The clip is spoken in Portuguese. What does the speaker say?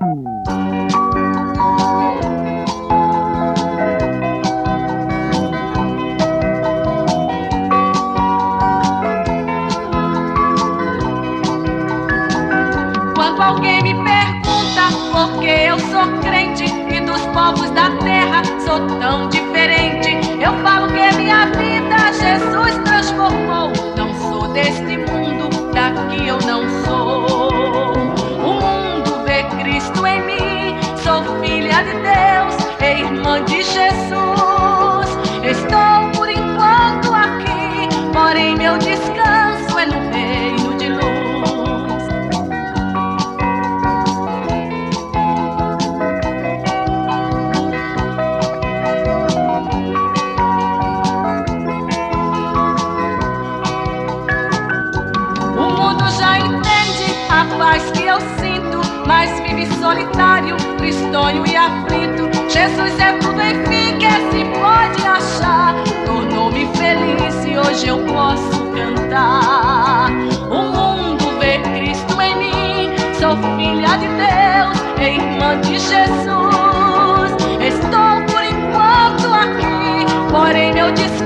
Quando alguém me pergunta por que eu sou crente e dos povos da terra sou tão diferente, sou filha de Deus, irmã de Jesus. Estou por enquanto aqui, porém meu descanso é no reino de luz. O mundo já entende a paz que eu sinto, solitário, tristonho e aflito. Jesus é tudo, enfim, que se pode achar. Tornou-me feliz e hoje eu posso cantar. O mundo vê Cristo em mim, sou filha de Deus, irmã de Jesus. Estou por enquanto aqui, porém meu descanso